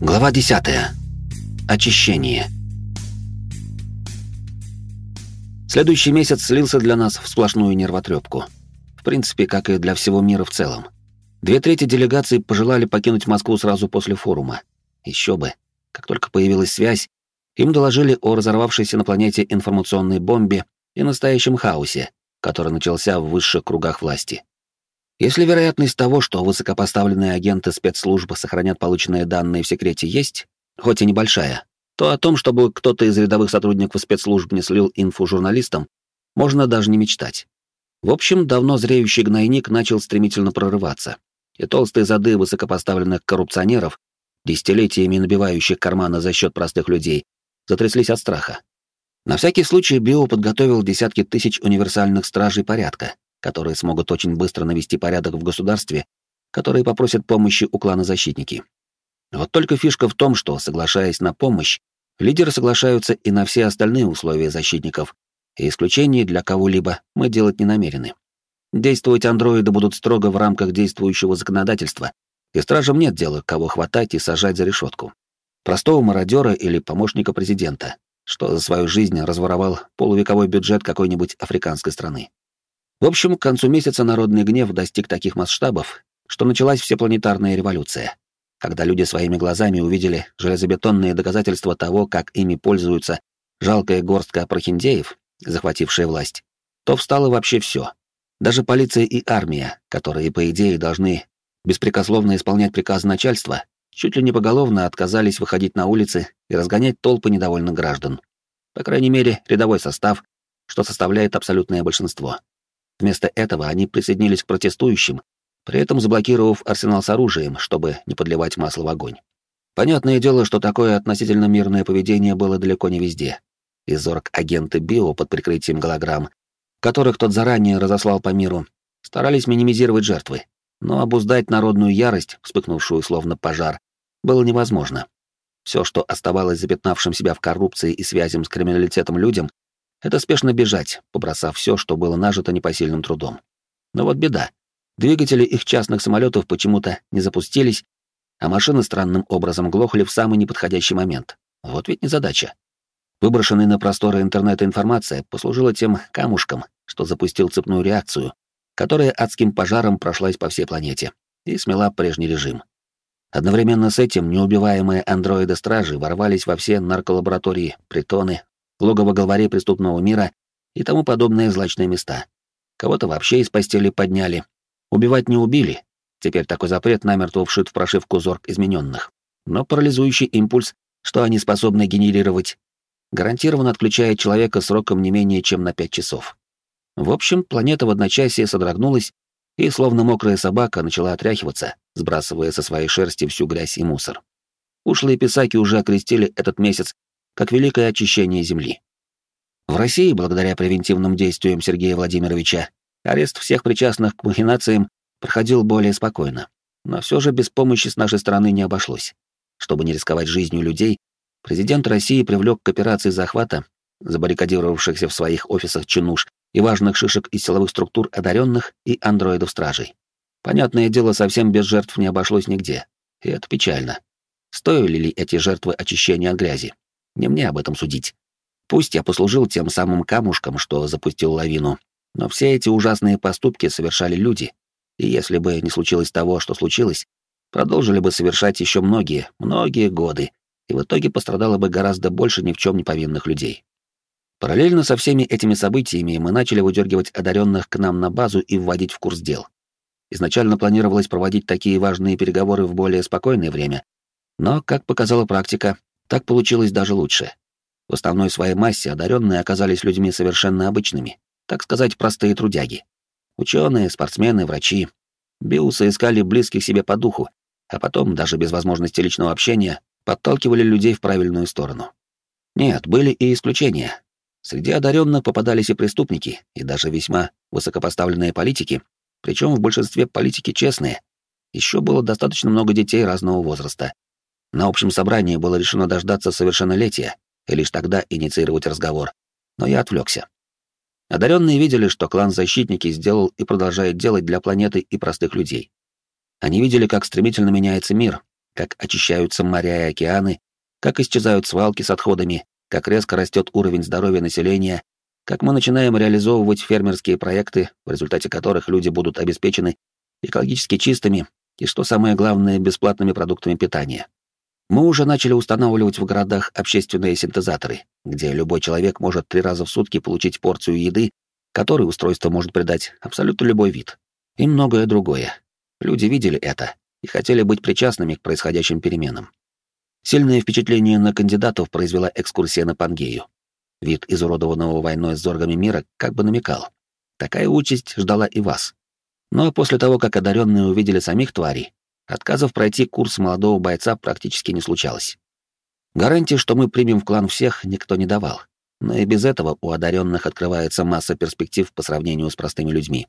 Глава 10. Очищение. Следующий месяц слился для нас в сплошную нервотрепку. В принципе, как и для всего мира в целом. Две трети делегаций пожелали покинуть Москву сразу после форума. Еще бы. Как только появилась связь, им доложили о разорвавшейся на планете информационной бомбе и настоящем хаосе, который начался в высших кругах власти. Если вероятность того, что высокопоставленные агенты спецслужбы сохранят полученные данные в секрете, есть, хоть и небольшая, то о том, чтобы кто-то из рядовых сотрудников спецслужб не слил инфу журналистам, можно даже не мечтать. В общем, давно зреющий гнойник начал стремительно прорываться, и толстые зады высокопоставленных коррупционеров, десятилетиями набивающих карманы за счет простых людей, затряслись от страха. На всякий случай Био подготовил десятки тысяч универсальных стражей порядка, которые смогут очень быстро навести порядок в государстве, которые попросят помощи у клана защитники. Вот только фишка в том, что, соглашаясь на помощь, лидеры соглашаются и на все остальные условия защитников, и исключений для кого-либо мы делать не намерены. Действовать андроиды будут строго в рамках действующего законодательства, и стражам нет дела, кого хватать и сажать за решетку. Простого мародера или помощника президента, что за свою жизнь разворовал полувековой бюджет какой-нибудь африканской страны. В общем, к концу месяца народный гнев достиг таких масштабов, что началась всепланетарная революция, когда люди своими глазами увидели железобетонные доказательства того, как ими пользуются жалкая горстка прохиндеев, захватившая власть, то встало вообще все. Даже полиция и армия, которые, по идее, должны беспрекословно исполнять приказы начальства, чуть ли не поголовно отказались выходить на улицы и разгонять толпы недовольных граждан. По крайней мере, рядовой состав, что составляет абсолютное большинство. Вместо этого они присоединились к протестующим, при этом заблокировав арсенал с оружием, чтобы не подливать масло в огонь. Понятное дело, что такое относительно мирное поведение было далеко не везде. И зорг-агенты Био под прикрытием голограмм, которых тот заранее разослал по миру, старались минимизировать жертвы. Но обуздать народную ярость, вспыхнувшую словно пожар, было невозможно. Все, что оставалось запятнавшим себя в коррупции и связям с криминалитетом людям, это спешно бежать, побросав все, что было нажито непосильным трудом. Но вот беда. Двигатели их частных самолетов почему-то не запустились, а машины странным образом глохли в самый неподходящий момент. Вот ведь незадача. Выброшенная на просторы интернета информация послужила тем камушком, что запустил цепную реакцию, которая адским пожаром прошлась по всей планете и смела прежний режим. Одновременно с этим неубиваемые андроиды-стражи ворвались во все нарколаборатории, притоны, логово главарей преступного мира и тому подобные злачные места. Кого-то вообще из постели подняли. Убивать не убили. Теперь такой запрет намертво вшит в прошивку зорг измененных. Но парализующий импульс, что они способны генерировать, гарантированно отключает человека сроком не менее чем на 5 часов. В общем, планета в одночасье содрогнулась и, словно мокрая собака, начала отряхиваться, сбрасывая со своей шерсти всю грязь и мусор. Ушлые писаки уже окрестили этот месяц как великое очищение Земли. В России, благодаря превентивным действиям Сергея Владимировича, арест всех причастных к махинациям проходил более спокойно. Но все же без помощи с нашей стороны не обошлось. Чтобы не рисковать жизнью людей, президент России привлек к операции захвата забаррикадировавшихся в своих офисах чинуш и важных шишек из силовых структур одаренных и андроидов-стражей. Понятное дело, совсем без жертв не обошлось нигде. И это печально. Стоили ли эти жертвы очищения от грязи? Не мне об этом судить. Пусть я послужил тем самым камушком, что запустил лавину, но все эти ужасные поступки совершали люди, и если бы не случилось того, что случилось, продолжили бы совершать еще многие, многие годы, и в итоге пострадало бы гораздо больше ни в чем не повинных людей. Параллельно со всеми этими событиями мы начали выдергивать одаренных к нам на базу и вводить в курс дел. Изначально планировалось проводить такие важные переговоры в более спокойное время, но, как показала практика, так получилось даже лучше. В основной своей массе одаренные оказались людьми совершенно обычными, так сказать, простые трудяги. Ученые, спортсмены, врачи. Биусы искали близких себе по духу, а потом, даже без возможности личного общения, подталкивали людей в правильную сторону. Нет, были и исключения. Среди одаренных попадались и преступники, и даже весьма высокопоставленные политики, причем в большинстве политики честные. Еще было достаточно много детей разного возраста, на общем собрании было решено дождаться совершеннолетия и лишь тогда инициировать разговор, но я отвлекся. Одаренные видели, что клан Защитники сделал и продолжает делать для планеты и простых людей. Они видели, как стремительно меняется мир, как очищаются моря и океаны, как исчезают свалки с отходами, как резко растет уровень здоровья населения, как мы начинаем реализовывать фермерские проекты, в результате которых люди будут обеспечены экологически чистыми и, что самое главное, бесплатными продуктами питания. Мы уже начали устанавливать в городах общественные синтезаторы, где любой человек может три раза в сутки получить порцию еды, которой устройство может придать абсолютно любой вид. И многое другое. Люди видели это и хотели быть причастными к происходящим переменам. Сильное впечатление на кандидатов произвела экскурсия на Пангею. Вид изуродованного войной с зоргами мира как бы намекал. Такая участь ждала и вас. Но после того, как одаренные увидели самих тварей, отказов пройти курс молодого бойца практически не случалось. Гарантии, что мы примем в клан всех, никто не давал. Но и без этого у одаренных открывается масса перспектив по сравнению с простыми людьми.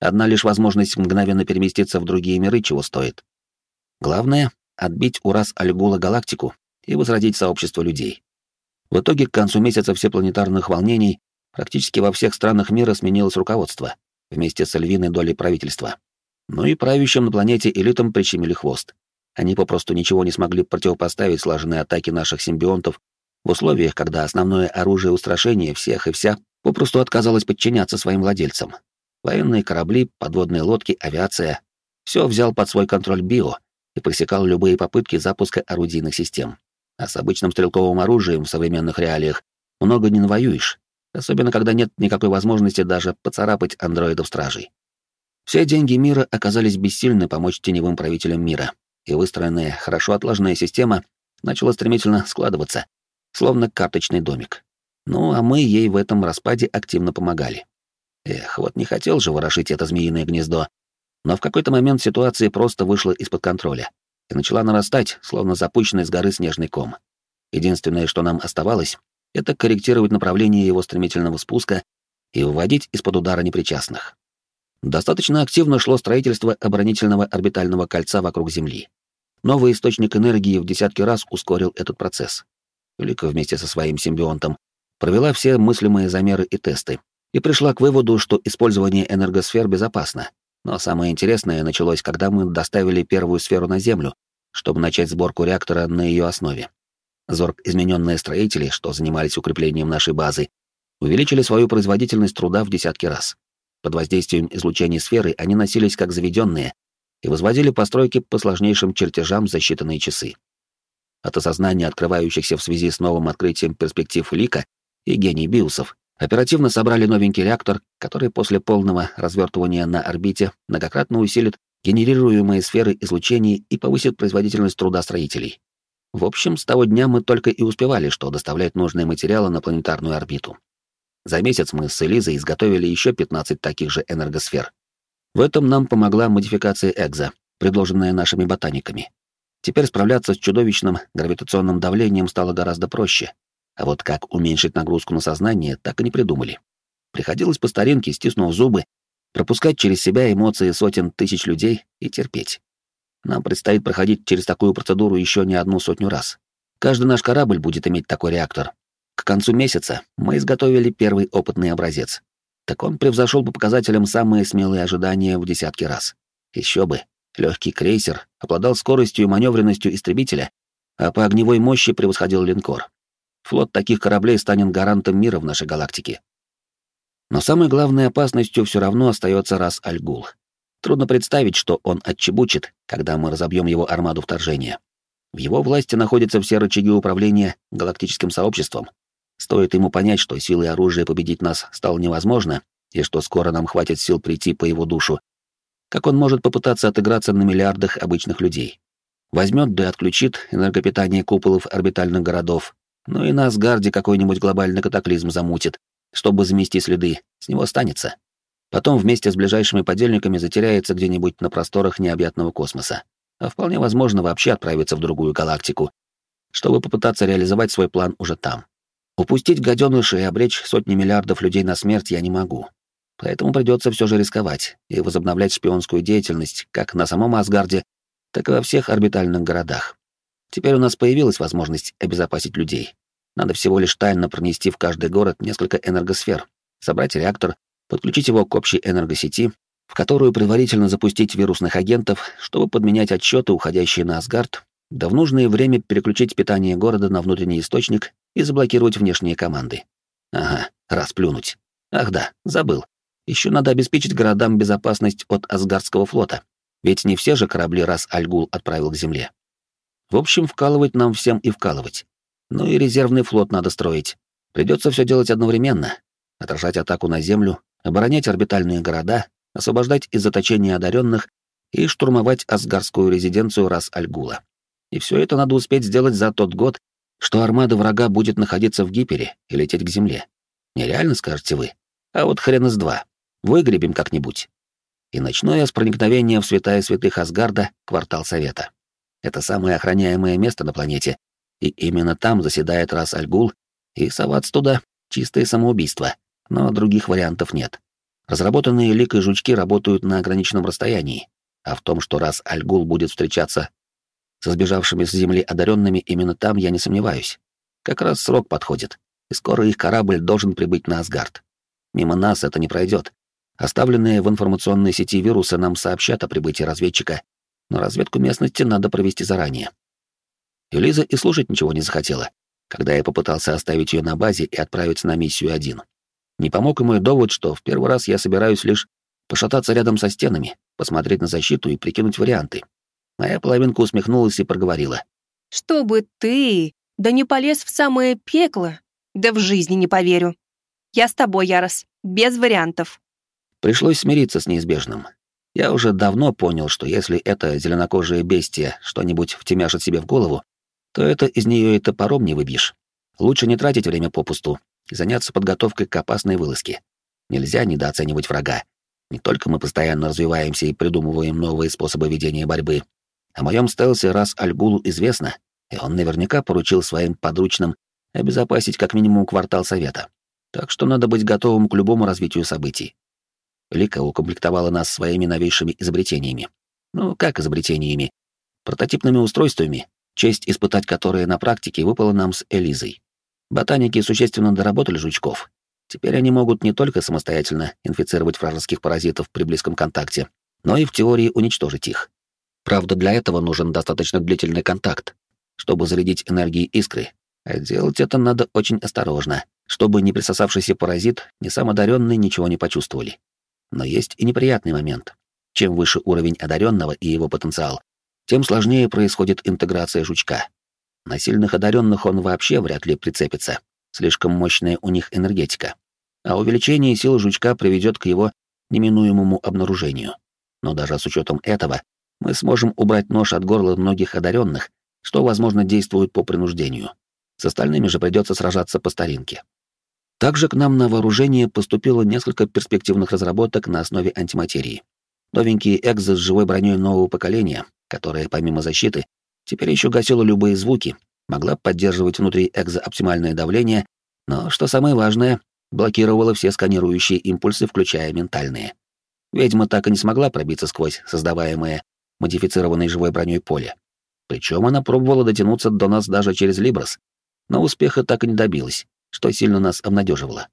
Одна лишь возможность мгновенно переместиться в другие миры чего стоит. Главное — отбить у раз Альгула галактику и возродить сообщество людей. В итоге к концу месяца всепланетарных волнений практически во всех странах мира сменилось руководство, вместе с львиной долей правительства. Ну и правящим на планете элитам прищемили хвост. Они попросту ничего не смогли противопоставить слаженной атаке наших симбионтов в условиях, когда основное оружие устрашения всех и вся попросту отказалось подчиняться своим владельцам. Военные корабли, подводные лодки, авиация — все взял под свой контроль био и пресекал любые попытки запуска орудийных систем. А с обычным стрелковым оружием в современных реалиях много не навоюешь, особенно когда нет никакой возможности даже поцарапать андроидов-стражей. Все деньги мира оказались бессильны помочь теневым правителям мира, и выстроенная, хорошо отлаженная система начала стремительно складываться, словно карточный домик. Ну, а мы ей в этом распаде активно помогали. Эх, вот не хотел же ворошить это змеиное гнездо. Но в какой-то момент ситуация просто вышла из-под контроля и начала нарастать, словно запущенный с горы снежный ком. Единственное, что нам оставалось, это корректировать направление его стремительного спуска и выводить из-под удара непричастных. Достаточно активно шло строительство оборонительного орбитального кольца вокруг Земли. Новый источник энергии в десятки раз ускорил этот процесс. Лика вместе со своим симбионтом провела все мыслимые замеры и тесты и пришла к выводу, что использование энергосфер безопасно. Но самое интересное началось, когда мы доставили первую сферу на Землю, чтобы начать сборку реактора на ее основе. Зорг измененные строители, что занимались укреплением нашей базы, увеличили свою производительность труда в десятки раз. Под воздействием излучения сферы они носились как заведенные и возводили постройки по сложнейшим чертежам за считанные часы. От осознания открывающихся в связи с новым открытием перспектив Лика и гений Биусов оперативно собрали новенький реактор, который после полного развертывания на орбите многократно усилит генерируемые сферы излучений и повысит производительность труда строителей. В общем, с того дня мы только и успевали, что доставлять нужные материалы на планетарную орбиту. За месяц мы с Элизой изготовили еще 15 таких же энергосфер. В этом нам помогла модификация Экза, предложенная нашими ботаниками. Теперь справляться с чудовищным гравитационным давлением стало гораздо проще. А вот как уменьшить нагрузку на сознание, так и не придумали. Приходилось по старинке, стиснув зубы, пропускать через себя эмоции сотен тысяч людей и терпеть. Нам предстоит проходить через такую процедуру еще не одну сотню раз. Каждый наш корабль будет иметь такой реактор. К концу месяца мы изготовили первый опытный образец. Так он превзошел по показателям самые смелые ожидания в десятки раз. Еще бы, легкий крейсер обладал скоростью и маневренностью истребителя, а по огневой мощи превосходил линкор. Флот таких кораблей станет гарантом мира в нашей галактике. Но самой главной опасностью все равно остается раз Альгул. Трудно представить, что он отчебучит, когда мы разобьем его армаду вторжения. В его власти находятся все рычаги управления галактическим сообществом. Стоит ему понять, что силой оружия победить нас стало невозможно, и что скоро нам хватит сил прийти по его душу, как он может попытаться отыграться на миллиардах обычных людей. Возьмет да отключит энергопитание куполов орбитальных городов, ну и на Асгарде какой-нибудь глобальный катаклизм замутит, чтобы замести следы, с него останется. Потом вместе с ближайшими подельниками затеряется где-нибудь на просторах необъятного космоса. А вполне возможно вообще отправиться в другую галактику, чтобы попытаться реализовать свой план уже там. Упустить гаденыша и обречь сотни миллиардов людей на смерть я не могу. Поэтому придется все же рисковать и возобновлять шпионскую деятельность как на самом Асгарде, так и во всех орбитальных городах. Теперь у нас появилась возможность обезопасить людей. Надо всего лишь тайно пронести в каждый город несколько энергосфер, собрать реактор подключить его к общей энергосети, в которую предварительно запустить вирусных агентов, чтобы подменять отчеты, уходящие на Асгард, да в нужное время переключить питание города на внутренний источник и заблокировать внешние команды. Ага, расплюнуть. Ах да, забыл. Еще надо обеспечить городам безопасность от Асгардского флота. Ведь не все же корабли раз Альгул отправил к земле. В общем, вкалывать нам всем и вкалывать. Ну и резервный флот надо строить. Придется все делать одновременно. Отражать атаку на Землю, оборонять орбитальные города, освобождать из заточения одаренных и штурмовать асгарскую резиденцию раз Альгула. И все это надо успеть сделать за тот год, что армада врага будет находиться в Гипере и лететь к Земле. Нереально, скажете вы? А вот хрен из два. Выгребем как-нибудь. И начну я с проникновения в святая святых Асгарда, квартал Совета. Это самое охраняемое место на планете, и именно там заседает Рас Альгул, и соваться туда — чистое самоубийство, но других вариантов нет. Разработанные лик и жучки работают на ограниченном расстоянии, а в том, что Рас Альгул будет встречаться со сбежавшими с Земли одаренными, именно там я не сомневаюсь. Как раз срок подходит, и скоро их корабль должен прибыть на Асгард. Мимо нас это не пройдет. Оставленные в информационной сети вирусы нам сообщат о прибытии разведчика, но разведку местности надо провести заранее. И Лиза и слушать ничего не захотела, когда я попытался оставить ее на базе и отправиться на миссию один. Не помог и мой довод, что в первый раз я собираюсь лишь пошататься рядом со стенами, посмотреть на защиту и прикинуть варианты. Моя половинка усмехнулась и проговорила. «Чтобы ты, да не полез в самое пекло, да в жизни не поверю. Я с тобой, Ярос, без вариантов». Пришлось смириться с неизбежным. Я уже давно понял, что если это зеленокожее бестия что-нибудь втемяшит себе в голову, то это из нее и топором не выбьешь. Лучше не тратить время попусту и заняться подготовкой к опасной вылазке. Нельзя недооценивать врага. Не только мы постоянно развиваемся и придумываем новые способы ведения борьбы. О моем стелсе раз Альгулу известно, и он наверняка поручил своим подручным обезопасить как минимум квартал совета. Так что надо быть готовым к любому развитию событий. Лика укомплектовала нас своими новейшими изобретениями. Ну, как изобретениями? Прототипными устройствами, честь испытать которые на практике выпала нам с Элизой. Ботаники существенно доработали жучков. Теперь они могут не только самостоятельно инфицировать вражеских паразитов при близком контакте, но и в теории уничтожить их. Правда, для этого нужен достаточно длительный контакт, чтобы зарядить энергией искры, а делать это надо очень осторожно, чтобы ни присосавшийся паразит, ни сам одаренный ничего не почувствовали. Но есть и неприятный момент. Чем выше уровень одаренного и его потенциал, тем сложнее происходит интеграция жучка. На сильных одаренных он вообще вряд ли прицепится. Слишком мощная у них энергетика. А увеличение сил жучка приведет к его неминуемому обнаружению. Но даже с учетом этого мы сможем убрать нож от горла многих одаренных, что, возможно, действует по принуждению. С остальными же придется сражаться по старинке. Также к нам на вооружение поступило несколько перспективных разработок на основе антиматерии. Новенькие экзы с живой броней нового поколения, которая, помимо защиты, теперь еще гасила любые звуки, могла поддерживать внутри экза оптимальное давление, но, что самое важное, блокировала все сканирующие импульсы, включая ментальные. Ведьма так и не смогла пробиться сквозь создаваемое модифицированной живой броней поле. Причем она пробовала дотянуться до нас даже через Либрос, но успеха так и не добилась что сильно нас обнадеживало.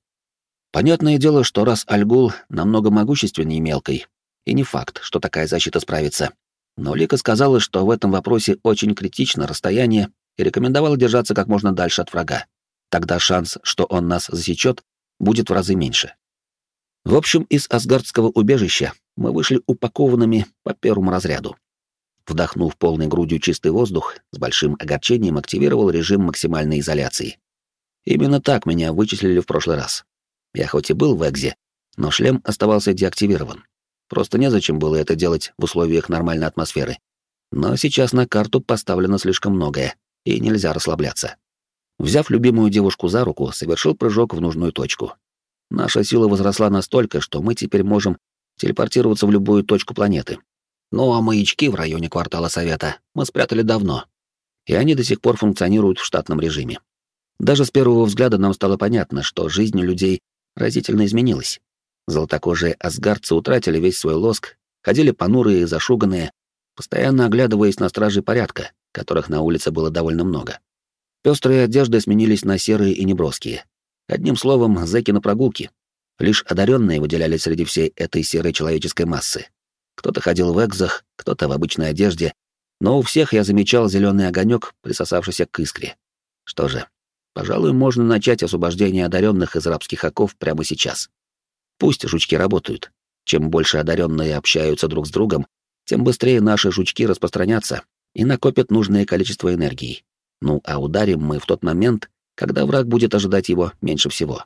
Понятное дело, что раз Альгул намного могущественнее мелкой, и не факт, что такая защита справится. Но Лика сказала, что в этом вопросе очень критично расстояние и рекомендовала держаться как можно дальше от врага. Тогда шанс, что он нас засечет, будет в разы меньше. В общем, из Асгардского убежища мы вышли упакованными по первому разряду. Вдохнув полной грудью чистый воздух, с большим огорчением активировал режим максимальной изоляции. Именно так меня вычислили в прошлый раз. Я хоть и был в Экзе, но шлем оставался деактивирован. Просто незачем было это делать в условиях нормальной атмосферы. Но сейчас на карту поставлено слишком многое, и нельзя расслабляться. Взяв любимую девушку за руку, совершил прыжок в нужную точку. Наша сила возросла настолько, что мы теперь можем телепортироваться в любую точку планеты. Ну а маячки в районе квартала Совета мы спрятали давно, и они до сих пор функционируют в штатном режиме. Даже с первого взгляда нам стало понятно, что жизнь людей разительно изменилась. Золотокожие асгардцы утратили весь свой лоск, ходили понурые и зашуганные, постоянно оглядываясь на стражи порядка, которых на улице было довольно много. Пестрые одежды сменились на серые и неброские. Одним словом, зэки на прогулке. Лишь одаренные выделялись среди всей этой серой человеческой массы. Кто-то ходил в экзах, кто-то в обычной одежде, но у всех я замечал зеленый огонек, присосавшийся к искре. Что же, пожалуй, можно начать освобождение одаренных из рабских оков прямо сейчас. Пусть жучки работают. Чем больше одаренные общаются друг с другом, тем быстрее наши жучки распространятся и накопят нужное количество энергии. Ну а ударим мы в тот момент, когда враг будет ожидать его меньше всего.